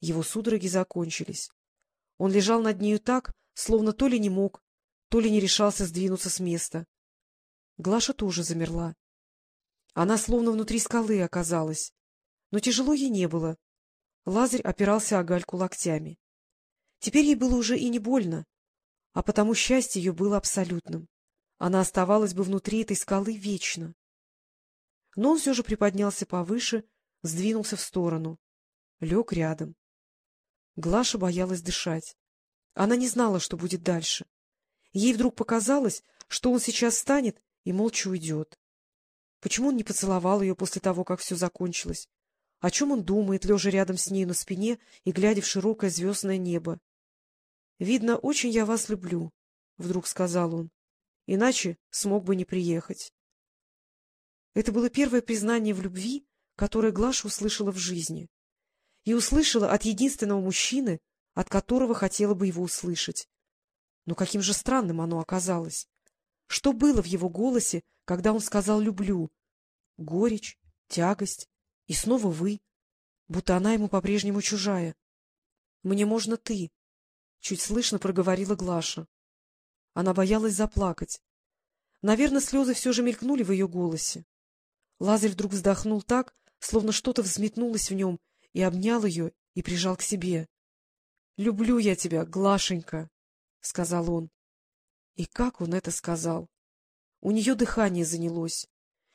Его судороги закончились. Он лежал над нею так, словно то ли не мог, то ли не решался сдвинуться с места. Глаша тоже замерла. Она словно внутри скалы оказалась. Но тяжело ей не было. Лазарь опирался о гальку локтями. Теперь ей было уже и не больно, а потому счастье ее было абсолютным. Она оставалась бы внутри этой скалы вечно. Но он все же приподнялся повыше, сдвинулся в сторону. Лег рядом. Глаша боялась дышать. Она не знала, что будет дальше. Ей вдруг показалось, что он сейчас встанет и молча уйдет. Почему он не поцеловал ее после того, как все закончилось? О чем он думает, лежа рядом с ней на спине и глядя в широкое звездное небо? — Видно, очень я вас люблю, — вдруг сказал он. — Иначе смог бы не приехать. Это было первое признание в любви, которое Глаша услышала в жизни. И услышала от единственного мужчины, от которого хотела бы его услышать. Но каким же странным оно оказалось. Что было в его голосе, когда он сказал «люблю»? Горечь, тягость и снова «вы», будто она ему по-прежнему чужая. «Мне можно ты», — чуть слышно проговорила Глаша. Она боялась заплакать. Наверное, слезы все же мелькнули в ее голосе. Лазарь вдруг вздохнул так, словно что-то взметнулось в нем, и обнял ее и прижал к себе. — Люблю я тебя, Глашенька, — сказал он. И как он это сказал? У нее дыхание занялось.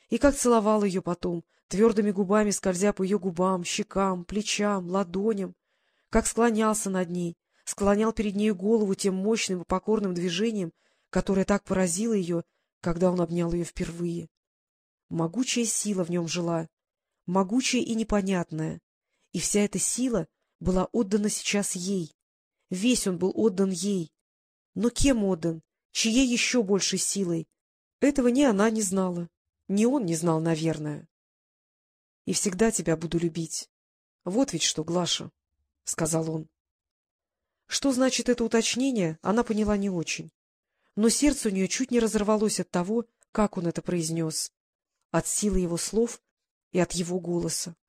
И как целовал ее потом, твердыми губами скользя по ее губам, щекам, плечам, ладоням, как склонялся над ней, склонял перед ней голову тем мощным и покорным движением, которое так поразило ее, когда он обнял ее впервые. Могучая сила в нем жила, могучая и непонятная, и вся эта сила была отдана сейчас ей. Весь он был отдан ей. Но кем отдан? Чьей еще большей силой? Этого ни она не знала, ни он не знал, наверное. — И всегда тебя буду любить. Вот ведь что, Глаша, — сказал он. Что значит это уточнение, она поняла не очень. Но сердце у нее чуть не разорвалось от того, как он это произнес от силы его слов и от его голоса. —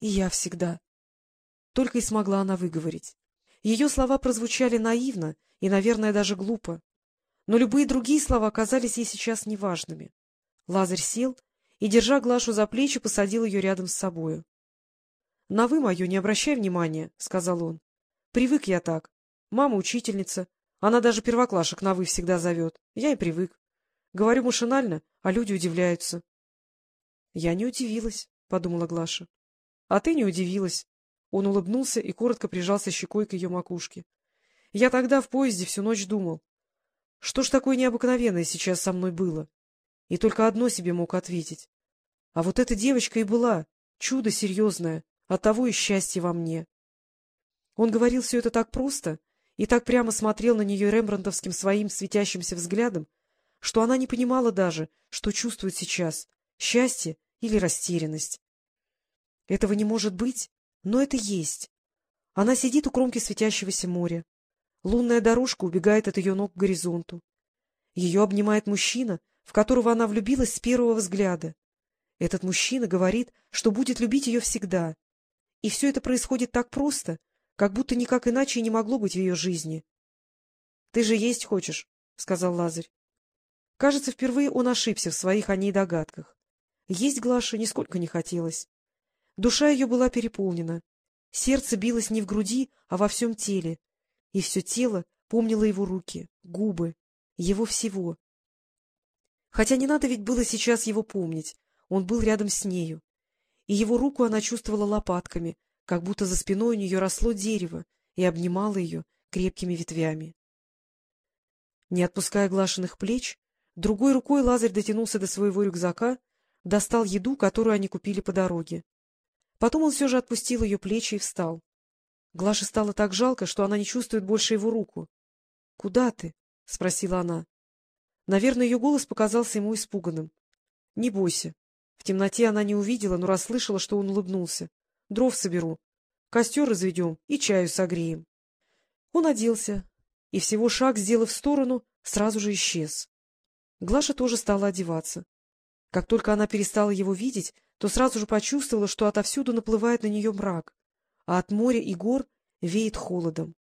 И я всегда. Только и смогла она выговорить. Ее слова прозвучали наивно и, наверное, даже глупо. Но любые другие слова казались ей сейчас неважными. Лазарь сел и, держа Глашу за плечи, посадил ее рядом с собою. — На «вы» мое не обращай внимания, — сказал он. — Привык я так. Мама учительница. Она даже первоклашек на «вы» всегда зовет. Я и привык. Говорю машинально, а люди удивляются. — Я не удивилась, — подумала Глаша. — А ты не удивилась. Он улыбнулся и коротко прижался щекой к ее макушке. — Я тогда в поезде всю ночь думал. Что ж такое необыкновенное сейчас со мной было? И только одно себе мог ответить. А вот эта девочка и была, чудо серьезное, оттого и счастье во мне. Он говорил все это так просто и так прямо смотрел на нее рембрандтовским своим светящимся взглядом, что она не понимала даже, что чувствует сейчас — счастье или растерянность. Этого не может быть, но это есть. Она сидит у кромки светящегося моря. Лунная дорожка убегает от ее ног к горизонту. Ее обнимает мужчина, в которого она влюбилась с первого взгляда. Этот мужчина говорит, что будет любить ее всегда. И все это происходит так просто, как будто никак иначе и не могло быть в ее жизни. — Ты же есть хочешь, — сказал Лазарь. Кажется, впервые он ошибся в своих о ней догадках. Есть Глаше нисколько не хотелось. Душа ее была переполнена. Сердце билось не в груди, а во всем теле. И все тело помнило его руки, губы, его всего. Хотя не надо ведь было сейчас его помнить, он был рядом с нею. И его руку она чувствовала лопатками, как будто за спиной у нее росло дерево и обнимало ее крепкими ветвями. Не отпуская глашенных плеч, Другой рукой Лазарь дотянулся до своего рюкзака, достал еду, которую они купили по дороге. Потом он все же отпустил ее плечи и встал. Глаше стало так жалко, что она не чувствует больше его руку. — Куда ты? — спросила она. Наверное, ее голос показался ему испуганным. — Не бойся. В темноте она не увидела, но расслышала, что он улыбнулся. — Дров соберу. Костер разведем и чаю согреем. Он оделся и, всего шаг сделав в сторону, сразу же исчез. Глаша тоже стала одеваться. Как только она перестала его видеть, то сразу же почувствовала, что отовсюду наплывает на нее мрак. а от моря и гор веет холодом.